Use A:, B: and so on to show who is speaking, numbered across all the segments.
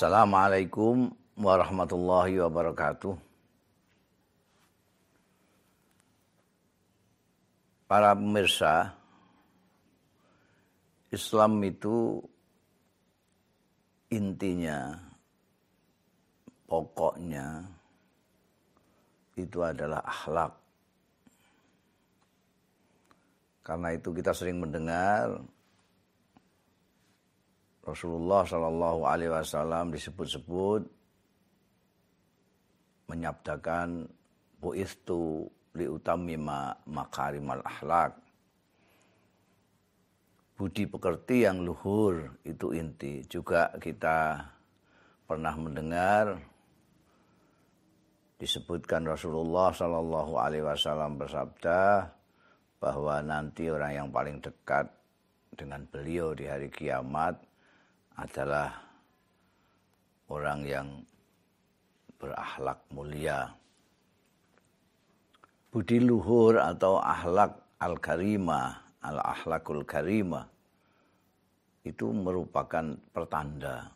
A: Assalamualaikum warahmatullahi wabarakatuh. Para pemirsa, Islam itu intinya, pokoknya itu adalah akhlak. Karena itu kita sering mendengar Rasulullah Shallallahu Alaihi Wasallam disebut-sebut menyabdakan buistu liutamima makarimal akhlak. Budi pekerti yang luhur itu inti. Juga kita pernah mendengar disebutkan Rasulullah Shallallahu Alaihi Wasallam bersabda bahwa nanti orang yang paling dekat dengan beliau di hari kiamat adalah orang yang berakhlak mulia. Budi luhur atau akhlak al-karimah, al-akhlakul karimah itu merupakan pertanda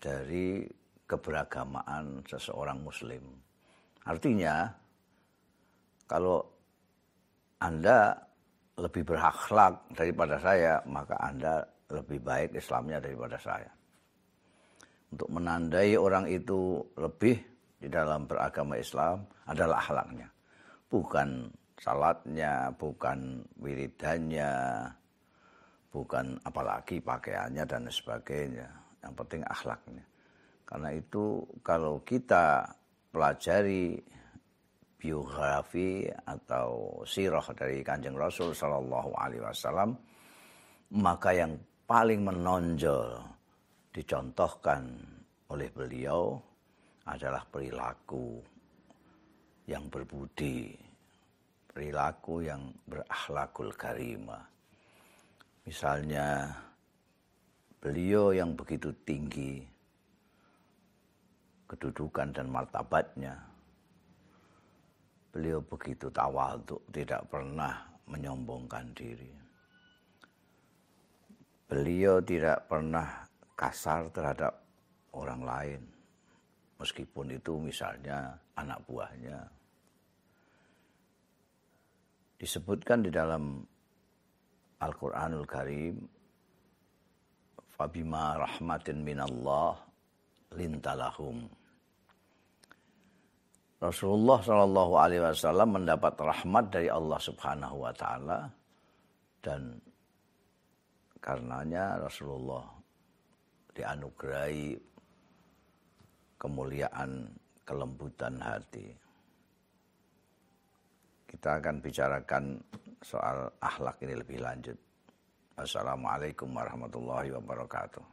A: dari keberagamaan seseorang muslim. Artinya kalau Anda lebih berakhlak daripada saya, maka Anda lebih baik Islamnya daripada saya. Untuk menandai orang itu lebih di dalam beragama Islam adalah akhlaknya. Bukan salatnya, bukan wiridannya, bukan apalagi pakaiannya dan sebagainya. Yang penting akhlaknya. Karena itu kalau kita pelajari biografi atau sirah dari kanjeng Rasul Shallallahu Alaihi Wasallam, maka yang paling menonjol dicontohkan oleh beliau adalah perilaku yang berbudi, perilaku yang berakhlakul karimah. Misalnya beliau yang begitu tinggi kedudukan dan martabatnya. Beliau begitu tawaduk, tidak pernah menyombongkan diri beliau tidak pernah kasar terhadap orang lain. Meskipun itu misalnya anak buahnya. Disebutkan di dalam Al-Quranul Karim, Fabima rahmatin minallah lintalahum. Rasulullah Shallallahu Alaihi Wasallam mendapat rahmat dari Allah Subhanahu Wa Taala dan Karenanya Rasulullah dianugerahi kemuliaan kelembutan hati. Kita akan bicarakan soal akhlak ini lebih lanjut. Assalamualaikum warahmatullahi wabarakatuh.